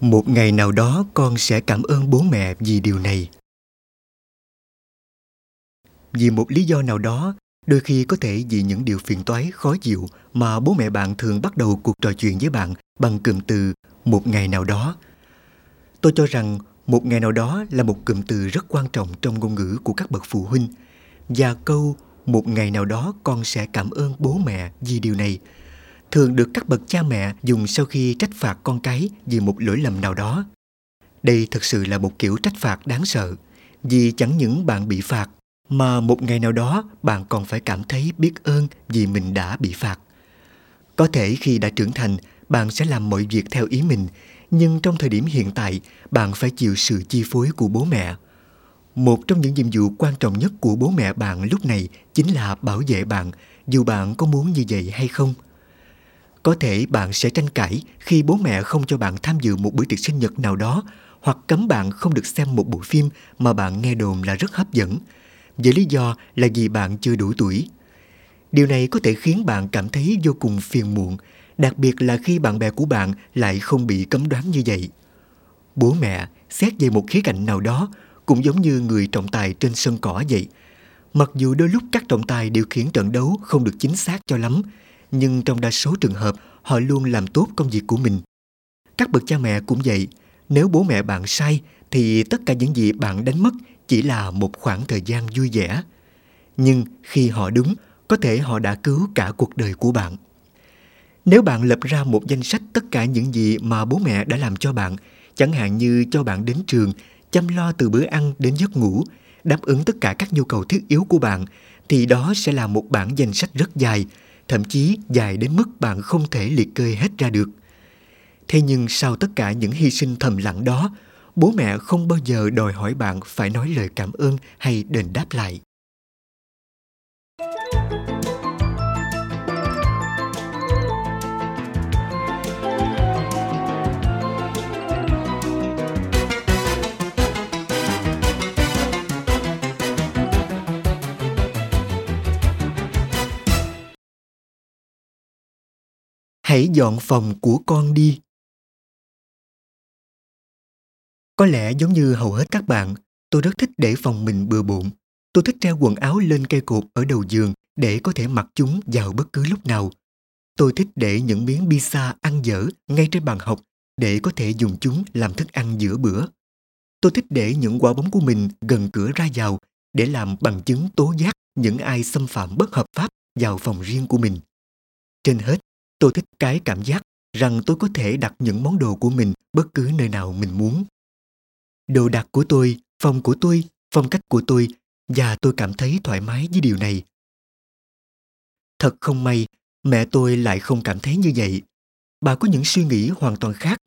một ngày nào đó con sẽ cảm ơn bố mẹ vì điều này. Vì một lý do nào đó, đôi khi có thể vì những điều phiền toái, khó chịu mà bố mẹ bạn thường bắt đầu cuộc trò chuyện với bạn bằng cụm từ một ngày nào đó tôi cho rằng một ngày nào đó là một cụm từ rất quan trọng trong ngôn ngữ của các bậc phụ huynh. Và câu một ngày nào đó con sẽ cảm ơn bố mẹ vì điều này thường được các bậc cha mẹ dùng sau khi trách phạt con cái vì một lỗi lầm nào đó. Đây thực sự là một kiểu trách phạt đáng sợ, vì chẳng những bạn bị phạt, mà một ngày nào đó bạn còn phải cảm thấy biết ơn vì mình đã bị phạt. Có thể khi đã trưởng thành, bạn sẽ làm mọi việc theo ý mình, nhưng trong thời điểm hiện tại, bạn phải chịu sự chi phối của bố mẹ. Một trong những nhiệm vụ quan trọng nhất của bố mẹ bạn lúc này chính là bảo vệ bạn, dù bạn có muốn như vậy hay không có thể bạn sẽ tranh cãi khi bố mẹ không cho bạn tham dự một buổi tiệc sinh nhật nào đó, hoặc cấm bạn không được xem một bộ phim mà bạn nghe đồn là rất hấp dẫn. Với lý do là vì bạn chưa đủ tuổi. Điều này có thể khiến bạn cảm thấy vô cùng phiền muộn, đặc biệt là khi bạn bè của bạn lại không bị cấm đoán như vậy. Bố mẹ xét về một khía cạnh nào đó cũng giống như người trọng tài trên sân cỏ vậy. Mặc dù đôi lúc các trọng tài điều khiển trận đấu không được chính xác cho lắm nhưng trong đa số trường hợp, họ luôn làm tốt công việc của mình. Các bậc cha mẹ cũng vậy. Nếu bố mẹ bạn sai, thì tất cả những gì bạn đánh mất chỉ là một khoảng thời gian vui vẻ. Nhưng khi họ đúng, có thể họ đã cứu cả cuộc đời của bạn. Nếu bạn lập ra một danh sách tất cả những gì mà bố mẹ đã làm cho bạn, chẳng hạn như cho bạn đến trường, chăm lo từ bữa ăn đến giấc ngủ, đáp ứng tất cả các nhu cầu thiết yếu của bạn, thì đó sẽ là một bản danh sách rất dài thậm chí dài đến mức bạn không thể liệt kê hết ra được. Thế nhưng sau tất cả những hy sinh thầm lặng đó, bố mẹ không bao giờ đòi hỏi bạn phải nói lời cảm ơn hay đền đáp lại. Hãy dọn phòng của con đi. Có lẽ giống như hầu hết các bạn, tôi rất thích để phòng mình bừa bộn. Tôi thích treo quần áo lên cây cột ở đầu giường để có thể mặc chúng vào bất cứ lúc nào. Tôi thích để những miếng pizza ăn dở ngay trên bàn học để có thể dùng chúng làm thức ăn giữa bữa. Tôi thích để những quả bóng của mình gần cửa ra vào để làm bằng chứng tố giác những ai xâm phạm bất hợp pháp vào phòng riêng của mình. Trên hết Tôi thích cái cảm giác rằng tôi có thể đặt những món đồ của mình bất cứ nơi nào mình muốn. Đồ đạc của tôi, phòng của tôi, phong cách của tôi và tôi cảm thấy thoải mái với điều này. Thật không may, mẹ tôi lại không cảm thấy như vậy. Bà có những suy nghĩ hoàn toàn khác.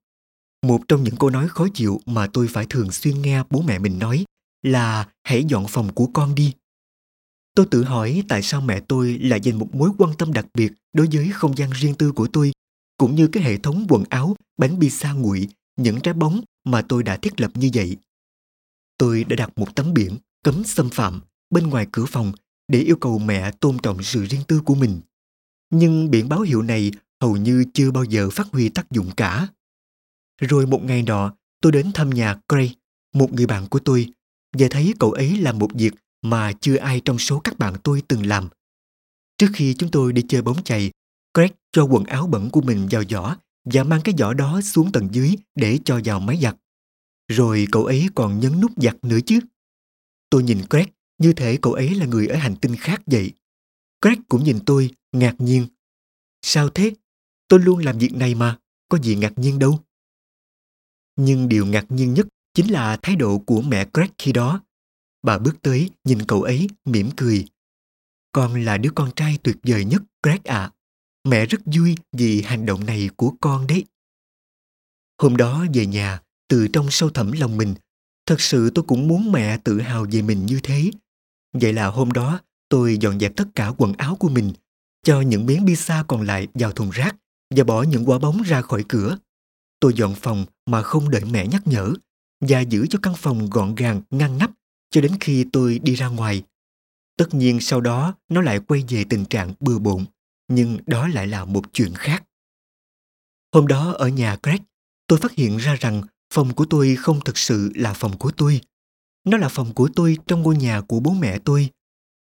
Một trong những câu nói khó chịu mà tôi phải thường xuyên nghe bố mẹ mình nói là hãy dọn phòng của con đi. Tôi tự hỏi tại sao mẹ tôi lại dành một mối quan tâm đặc biệt đối với không gian riêng tư của tôi, cũng như cái hệ thống quần áo, bánh pizza nguội, những trái bóng mà tôi đã thiết lập như vậy. Tôi đã đặt một tấm biển cấm xâm phạm bên ngoài cửa phòng để yêu cầu mẹ tôn trọng sự riêng tư của mình. Nhưng biển báo hiệu này hầu như chưa bao giờ phát huy tác dụng cả. Rồi một ngày nọ, tôi đến thăm nhà Gray, một người bạn của tôi, và thấy cậu ấy làm một việc mà chưa ai trong số các bạn tôi từng làm. Trước khi chúng tôi đi chơi bóng chày, Greg cho quần áo bẩn của mình vào giỏ và mang cái giỏ đó xuống tầng dưới để cho vào máy giặt. Rồi cậu ấy còn nhấn nút giặt nữa chứ. Tôi nhìn Greg như thể cậu ấy là người ở hành tinh khác vậy. Greg cũng nhìn tôi, ngạc nhiên. Sao thế? Tôi luôn làm việc này mà, có gì ngạc nhiên đâu. Nhưng điều ngạc nhiên nhất chính là thái độ của mẹ Greg khi đó. Bà bước tới, nhìn cậu ấy, mỉm cười. Con là đứa con trai tuyệt vời nhất, Greg ạ. À. Mẹ rất vui vì hành động này của con đấy. Hôm đó về nhà, từ trong sâu thẳm lòng mình, thật sự tôi cũng muốn mẹ tự hào về mình như thế. Vậy là hôm đó, tôi dọn dẹp tất cả quần áo của mình, cho những miếng pizza còn lại vào thùng rác và bỏ những quả bóng ra khỏi cửa. Tôi dọn phòng mà không đợi mẹ nhắc nhở và giữ cho căn phòng gọn gàng, ngăn nắp cho đến khi tôi đi ra ngoài. Tất nhiên sau đó nó lại quay về tình trạng bừa bộn, nhưng đó lại là một chuyện khác. Hôm đó ở nhà Greg, tôi phát hiện ra rằng phòng của tôi không thực sự là phòng của tôi. Nó là phòng của tôi trong ngôi nhà của bố mẹ tôi.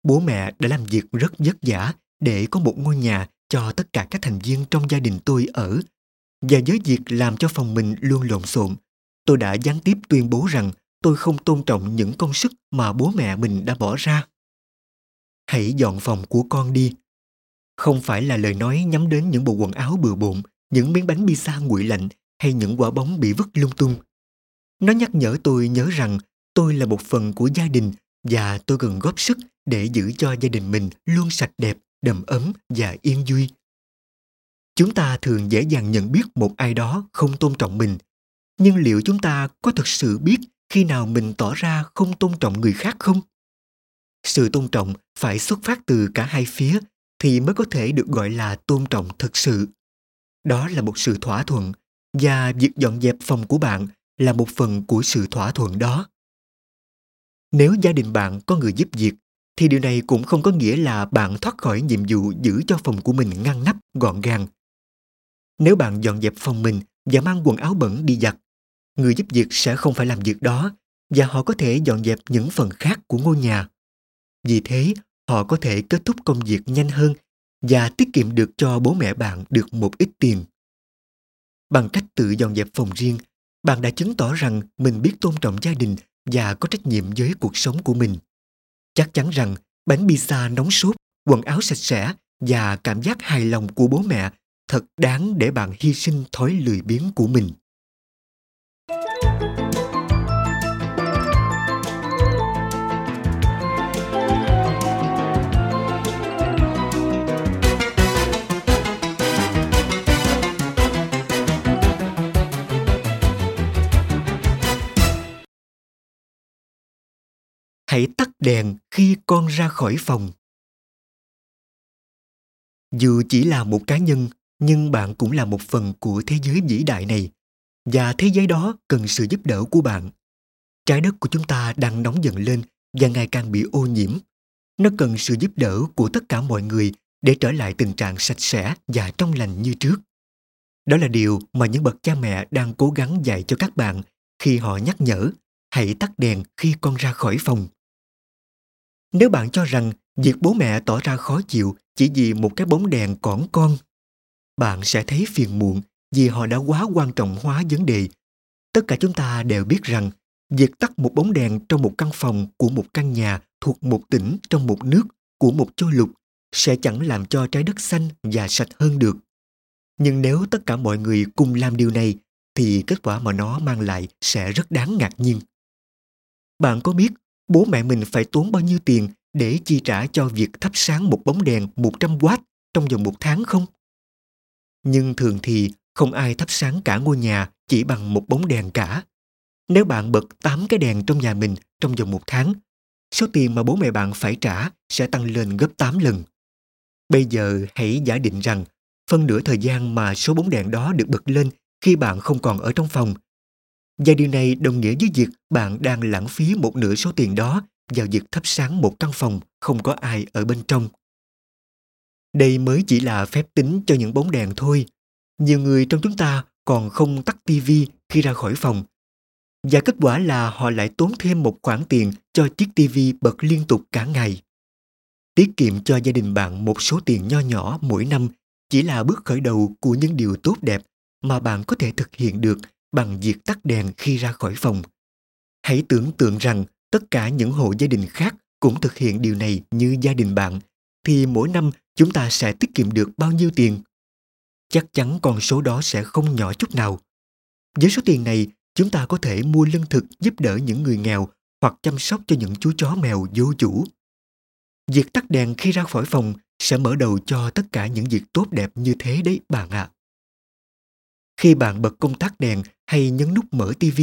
Bố mẹ đã làm việc rất vất vả để có một ngôi nhà cho tất cả các thành viên trong gia đình tôi ở. Và với việc làm cho phòng mình luôn lộn xộn, tôi đã gián tiếp tuyên bố rằng tôi không tôn trọng những công sức mà bố mẹ mình đã bỏ ra. Hãy dọn phòng của con đi. Không phải là lời nói nhắm đến những bộ quần áo bừa bộn, những miếng bánh pizza nguội lạnh hay những quả bóng bị vứt lung tung. Nó nhắc nhở tôi nhớ rằng tôi là một phần của gia đình và tôi cần góp sức để giữ cho gia đình mình luôn sạch đẹp, đầm ấm và yên vui. Chúng ta thường dễ dàng nhận biết một ai đó không tôn trọng mình. Nhưng liệu chúng ta có thực sự biết khi nào mình tỏ ra không tôn trọng người khác không? Sự tôn trọng phải xuất phát từ cả hai phía thì mới có thể được gọi là tôn trọng thực sự. Đó là một sự thỏa thuận và việc dọn dẹp phòng của bạn là một phần của sự thỏa thuận đó. Nếu gia đình bạn có người giúp việc thì điều này cũng không có nghĩa là bạn thoát khỏi nhiệm vụ giữ cho phòng của mình ngăn nắp, gọn gàng. Nếu bạn dọn dẹp phòng mình và mang quần áo bẩn đi giặt, người giúp việc sẽ không phải làm việc đó và họ có thể dọn dẹp những phần khác của ngôi nhà. Vì thế, họ có thể kết thúc công việc nhanh hơn và tiết kiệm được cho bố mẹ bạn được một ít tiền. Bằng cách tự dọn dẹp phòng riêng, bạn đã chứng tỏ rằng mình biết tôn trọng gia đình và có trách nhiệm với cuộc sống của mình. Chắc chắn rằng bánh pizza nóng sốt, quần áo sạch sẽ và cảm giác hài lòng của bố mẹ thật đáng để bạn hy sinh thói lười biếng của mình. Hãy tắt đèn khi con ra khỏi phòng. Dù chỉ là một cá nhân, nhưng bạn cũng là một phần của thế giới vĩ đại này. Và thế giới đó cần sự giúp đỡ của bạn. Trái đất của chúng ta đang nóng dần lên và ngày càng bị ô nhiễm. Nó cần sự giúp đỡ của tất cả mọi người để trở lại tình trạng sạch sẽ và trong lành như trước. Đó là điều mà những bậc cha mẹ đang cố gắng dạy cho các bạn khi họ nhắc nhở, hãy tắt đèn khi con ra khỏi phòng nếu bạn cho rằng việc bố mẹ tỏ ra khó chịu chỉ vì một cái bóng đèn cỏn con, bạn sẽ thấy phiền muộn vì họ đã quá quan trọng hóa vấn đề. Tất cả chúng ta đều biết rằng việc tắt một bóng đèn trong một căn phòng của một căn nhà thuộc một tỉnh trong một nước của một châu lục sẽ chẳng làm cho trái đất xanh và sạch hơn được. Nhưng nếu tất cả mọi người cùng làm điều này thì kết quả mà nó mang lại sẽ rất đáng ngạc nhiên. Bạn có biết bố mẹ mình phải tốn bao nhiêu tiền để chi trả cho việc thắp sáng một bóng đèn 100W trong vòng một tháng không? Nhưng thường thì không ai thắp sáng cả ngôi nhà chỉ bằng một bóng đèn cả. Nếu bạn bật 8 cái đèn trong nhà mình trong vòng một tháng, số tiền mà bố mẹ bạn phải trả sẽ tăng lên gấp 8 lần. Bây giờ hãy giả định rằng phân nửa thời gian mà số bóng đèn đó được bật lên khi bạn không còn ở trong phòng và điều này đồng nghĩa với việc bạn đang lãng phí một nửa số tiền đó vào việc thắp sáng một căn phòng không có ai ở bên trong. Đây mới chỉ là phép tính cho những bóng đèn thôi. Nhiều người trong chúng ta còn không tắt tivi khi ra khỏi phòng. Và kết quả là họ lại tốn thêm một khoản tiền cho chiếc tivi bật liên tục cả ngày. Tiết kiệm cho gia đình bạn một số tiền nho nhỏ mỗi năm chỉ là bước khởi đầu của những điều tốt đẹp mà bạn có thể thực hiện được bằng việc tắt đèn khi ra khỏi phòng. Hãy tưởng tượng rằng tất cả những hộ gia đình khác cũng thực hiện điều này như gia đình bạn, thì mỗi năm chúng ta sẽ tiết kiệm được bao nhiêu tiền? Chắc chắn con số đó sẽ không nhỏ chút nào. Với số tiền này, chúng ta có thể mua lương thực giúp đỡ những người nghèo hoặc chăm sóc cho những chú chó mèo vô chủ. Việc tắt đèn khi ra khỏi phòng sẽ mở đầu cho tất cả những việc tốt đẹp như thế đấy bạn ạ. À. Khi bạn bật công tắc đèn hay nhấn nút mở TV,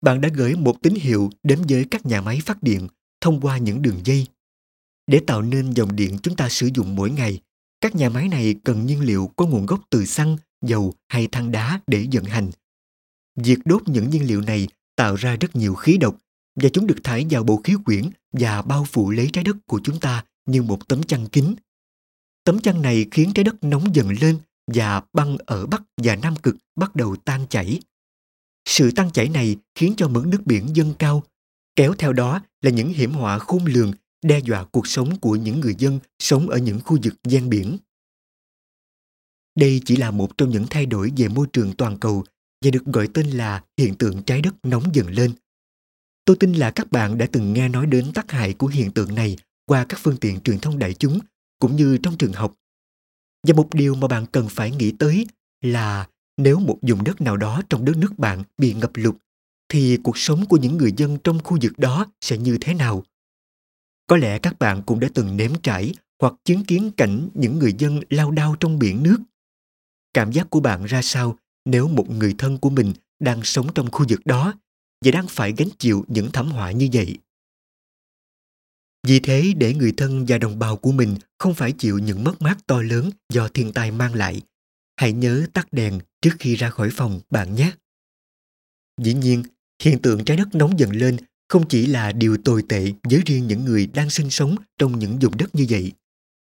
bạn đã gửi một tín hiệu đến với các nhà máy phát điện thông qua những đường dây. Để tạo nên dòng điện chúng ta sử dụng mỗi ngày, các nhà máy này cần nhiên liệu có nguồn gốc từ xăng, dầu hay than đá để vận hành. Việc đốt những nhiên liệu này tạo ra rất nhiều khí độc và chúng được thải vào bộ khí quyển và bao phủ lấy trái đất của chúng ta như một tấm chăn kín. Tấm chăn này khiến trái đất nóng dần lên và băng ở Bắc và Nam Cực bắt đầu tan chảy. Sự tăng chảy này khiến cho mực nước biển dâng cao, kéo theo đó là những hiểm họa khôn lường đe dọa cuộc sống của những người dân sống ở những khu vực gian biển. Đây chỉ là một trong những thay đổi về môi trường toàn cầu và được gọi tên là hiện tượng trái đất nóng dần lên. Tôi tin là các bạn đã từng nghe nói đến tác hại của hiện tượng này qua các phương tiện truyền thông đại chúng cũng như trong trường học. Và một điều mà bạn cần phải nghĩ tới là nếu một vùng đất nào đó trong đất nước bạn bị ngập lụt thì cuộc sống của những người dân trong khu vực đó sẽ như thế nào? Có lẽ các bạn cũng đã từng nếm trải hoặc chứng kiến cảnh những người dân lao đao trong biển nước. Cảm giác của bạn ra sao nếu một người thân của mình đang sống trong khu vực đó và đang phải gánh chịu những thảm họa như vậy? Vì thế để người thân và đồng bào của mình không phải chịu những mất mát to lớn do thiên tai mang lại, hãy nhớ tắt đèn trước khi ra khỏi phòng bạn nhé. Dĩ nhiên, hiện tượng trái đất nóng dần lên không chỉ là điều tồi tệ với riêng những người đang sinh sống trong những vùng đất như vậy.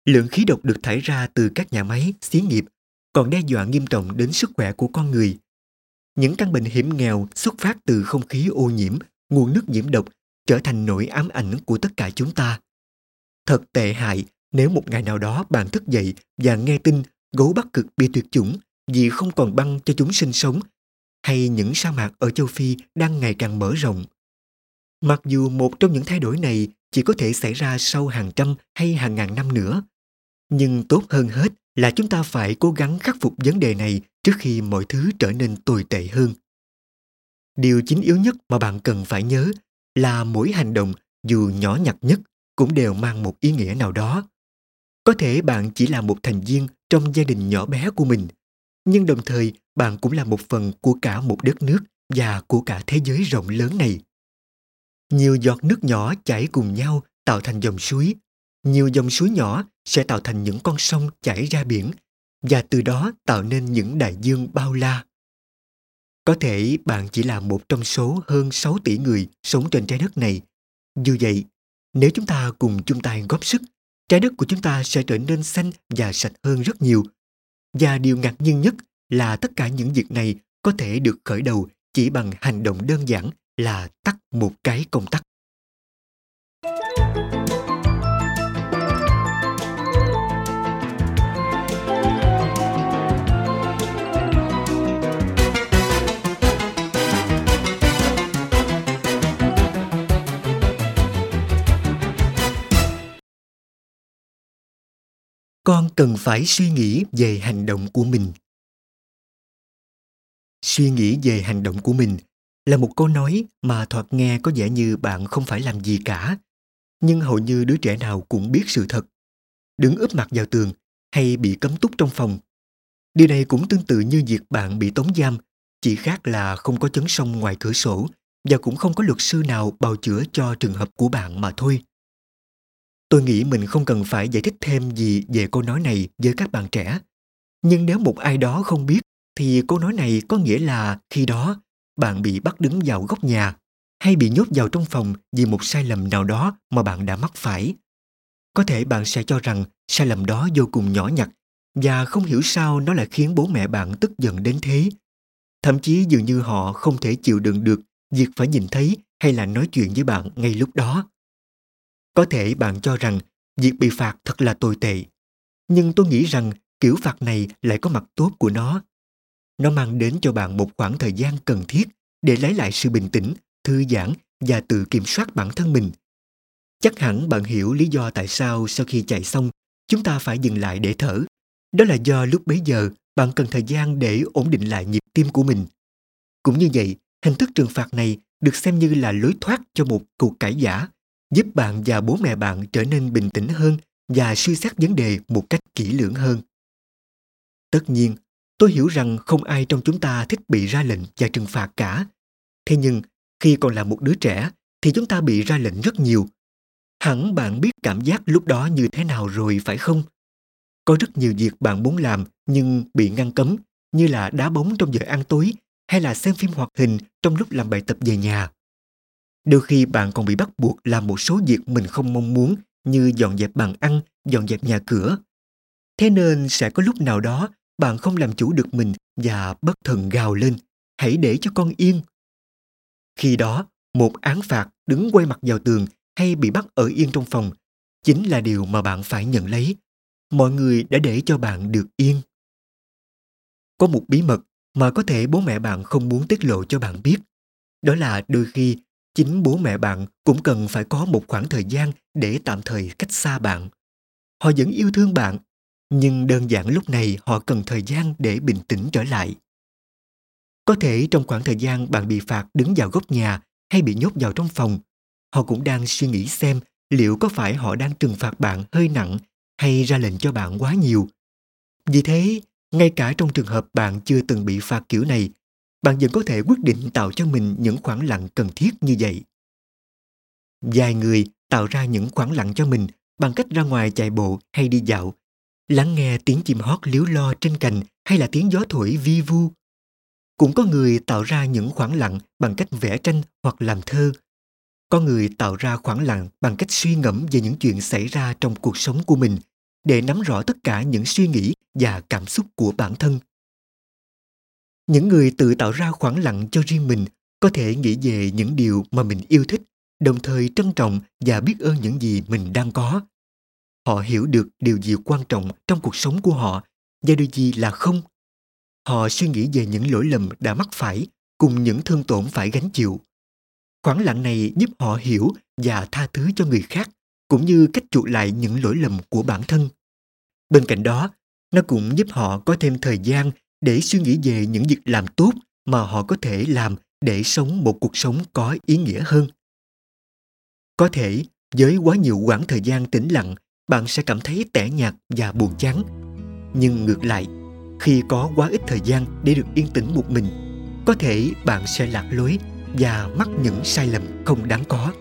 Lượng khí độc được thải ra từ các nhà máy, xí nghiệp còn đe dọa nghiêm trọng đến sức khỏe của con người. Những căn bệnh hiểm nghèo xuất phát từ không khí ô nhiễm, nguồn nước nhiễm độc trở thành nỗi ám ảnh của tất cả chúng ta. Thật tệ hại nếu một ngày nào đó bạn thức dậy và nghe tin gấu Bắc Cực bị tuyệt chủng vì không còn băng cho chúng sinh sống, hay những sa mạc ở châu Phi đang ngày càng mở rộng. Mặc dù một trong những thay đổi này chỉ có thể xảy ra sau hàng trăm hay hàng ngàn năm nữa, nhưng tốt hơn hết là chúng ta phải cố gắng khắc phục vấn đề này trước khi mọi thứ trở nên tồi tệ hơn. Điều chính yếu nhất mà bạn cần phải nhớ là mỗi hành động dù nhỏ nhặt nhất cũng đều mang một ý nghĩa nào đó. Có thể bạn chỉ là một thành viên trong gia đình nhỏ bé của mình, nhưng đồng thời bạn cũng là một phần của cả một đất nước và của cả thế giới rộng lớn này. Nhiều giọt nước nhỏ chảy cùng nhau tạo thành dòng suối. Nhiều dòng suối nhỏ sẽ tạo thành những con sông chảy ra biển và từ đó tạo nên những đại dương bao la. Có thể bạn chỉ là một trong số hơn 6 tỷ người sống trên trái đất này. Dù vậy, nếu chúng ta cùng chung tay góp sức, trái đất của chúng ta sẽ trở nên xanh và sạch hơn rất nhiều. Và điều ngạc nhiên nhất là tất cả những việc này có thể được khởi đầu chỉ bằng hành động đơn giản là tắt một cái công tắc. Con cần phải suy nghĩ về hành động của mình. Suy nghĩ về hành động của mình là một câu nói mà thoạt nghe có vẻ như bạn không phải làm gì cả, nhưng hầu như đứa trẻ nào cũng biết sự thật. Đứng úp mặt vào tường hay bị cấm túc trong phòng, điều này cũng tương tự như việc bạn bị tống giam, chỉ khác là không có chấn sông ngoài cửa sổ và cũng không có luật sư nào bào chữa cho trường hợp của bạn mà thôi tôi nghĩ mình không cần phải giải thích thêm gì về câu nói này với các bạn trẻ. Nhưng nếu một ai đó không biết, thì câu nói này có nghĩa là khi đó, bạn bị bắt đứng vào góc nhà, hay bị nhốt vào trong phòng vì một sai lầm nào đó mà bạn đã mắc phải. Có thể bạn sẽ cho rằng sai lầm đó vô cùng nhỏ nhặt và không hiểu sao nó lại khiến bố mẹ bạn tức giận đến thế. Thậm chí dường như họ không thể chịu đựng được việc phải nhìn thấy hay là nói chuyện với bạn ngay lúc đó có thể bạn cho rằng việc bị phạt thật là tồi tệ, nhưng tôi nghĩ rằng kiểu phạt này lại có mặt tốt của nó. Nó mang đến cho bạn một khoảng thời gian cần thiết để lấy lại sự bình tĩnh, thư giãn và tự kiểm soát bản thân mình. Chắc hẳn bạn hiểu lý do tại sao sau khi chạy xong, chúng ta phải dừng lại để thở. Đó là do lúc bấy giờ bạn cần thời gian để ổn định lại nhịp tim của mình. Cũng như vậy, hình thức trừng phạt này được xem như là lối thoát cho một cuộc cãi giả giúp bạn và bố mẹ bạn trở nên bình tĩnh hơn và suy xét vấn đề một cách kỹ lưỡng hơn. Tất nhiên, tôi hiểu rằng không ai trong chúng ta thích bị ra lệnh và trừng phạt cả. Thế nhưng, khi còn là một đứa trẻ, thì chúng ta bị ra lệnh rất nhiều. Hẳn bạn biết cảm giác lúc đó như thế nào rồi phải không? Có rất nhiều việc bạn muốn làm nhưng bị ngăn cấm, như là đá bóng trong giờ ăn tối hay là xem phim hoạt hình trong lúc làm bài tập về nhà đôi khi bạn còn bị bắt buộc làm một số việc mình không mong muốn như dọn dẹp bàn ăn dọn dẹp nhà cửa thế nên sẽ có lúc nào đó bạn không làm chủ được mình và bất thần gào lên, hãy để cho con yên. Khi đó, một án phạt đứng quay mặt vào tường hay bị bắt ở yên trong phòng chính là điều mà bạn phải nhận lấy. Mọi người đã để cho bạn được yên. Có một bí mật mà có thể bố mẹ bạn không muốn tiết lộ cho bạn biết. Đó là đôi khi chính bố mẹ bạn cũng cần phải có một khoảng thời gian để tạm thời cách xa bạn. Họ vẫn yêu thương bạn, nhưng đơn giản lúc này họ cần thời gian để bình tĩnh trở lại. Có thể trong khoảng thời gian bạn bị phạt đứng vào góc nhà hay bị nhốt vào trong phòng, họ cũng đang suy nghĩ xem liệu có phải họ đang trừng phạt bạn hơi nặng hay ra lệnh cho bạn quá nhiều. Vì thế, ngay cả trong trường hợp bạn chưa từng bị phạt kiểu này, bạn vẫn có thể quyết định tạo cho mình những khoảng lặng cần thiết như vậy. Vài người tạo ra những khoảng lặng cho mình bằng cách ra ngoài chạy bộ hay đi dạo, lắng nghe tiếng chim hót líu lo trên cành hay là tiếng gió thổi vi vu. Cũng có người tạo ra những khoảng lặng bằng cách vẽ tranh hoặc làm thơ. Có người tạo ra khoảng lặng bằng cách suy ngẫm về những chuyện xảy ra trong cuộc sống của mình để nắm rõ tất cả những suy nghĩ và cảm xúc của bản thân. Những người tự tạo ra khoảng lặng cho riêng mình có thể nghĩ về những điều mà mình yêu thích, đồng thời trân trọng và biết ơn những gì mình đang có. Họ hiểu được điều gì quan trọng trong cuộc sống của họ và điều gì là không. Họ suy nghĩ về những lỗi lầm đã mắc phải cùng những thương tổn phải gánh chịu. Khoảng lặng này giúp họ hiểu và tha thứ cho người khác cũng như cách chuộc lại những lỗi lầm của bản thân. Bên cạnh đó, nó cũng giúp họ có thêm thời gian để suy nghĩ về những việc làm tốt mà họ có thể làm để sống một cuộc sống có ý nghĩa hơn. Có thể, với quá nhiều quãng thời gian tĩnh lặng, bạn sẽ cảm thấy tẻ nhạt và buồn chán. Nhưng ngược lại, khi có quá ít thời gian để được yên tĩnh một mình, có thể bạn sẽ lạc lối và mắc những sai lầm không đáng có.